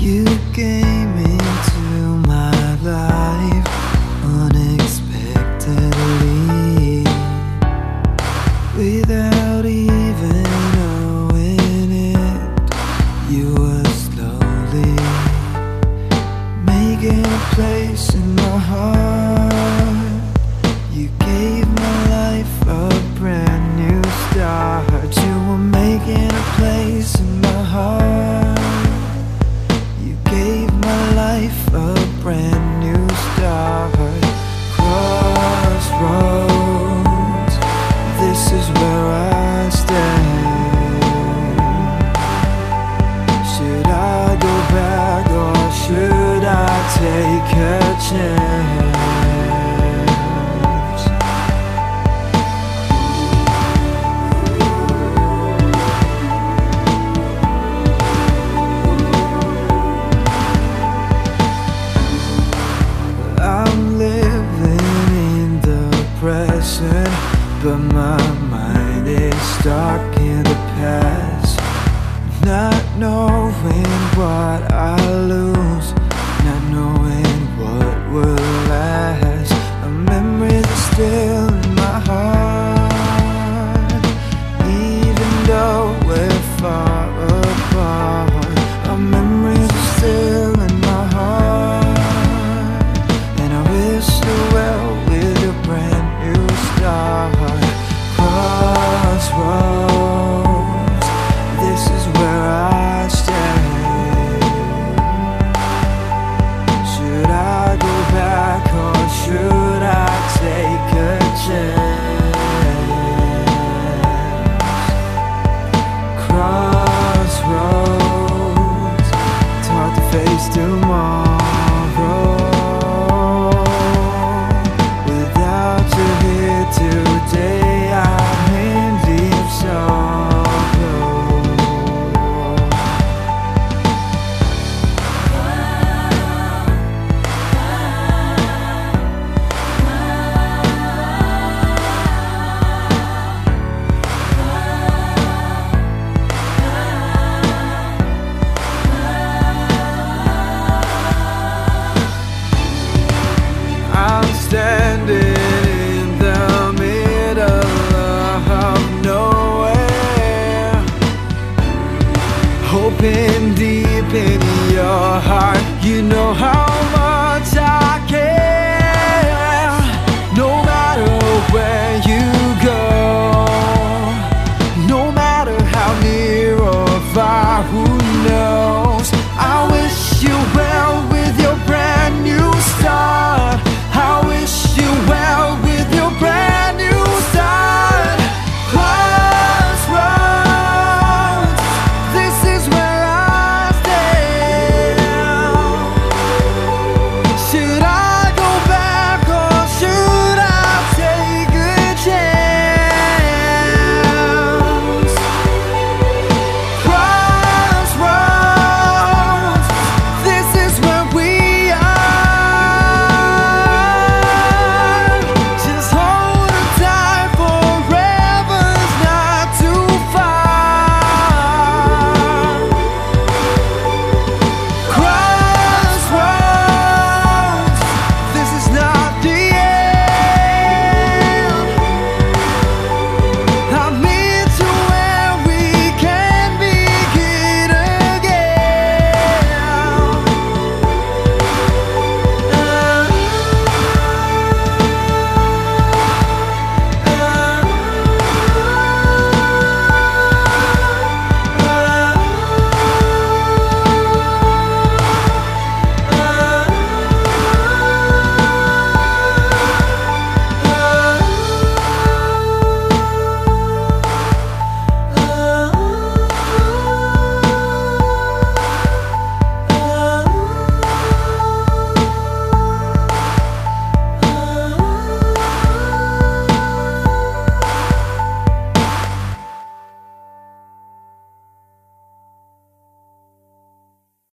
You came into my life unexpectedly without even knowing it. You were slowly making a place in my heart. You gave my life a brand new start. But my mind is stuck in the past. Not knowing what I lose Not knowing what will last. A memory that's still how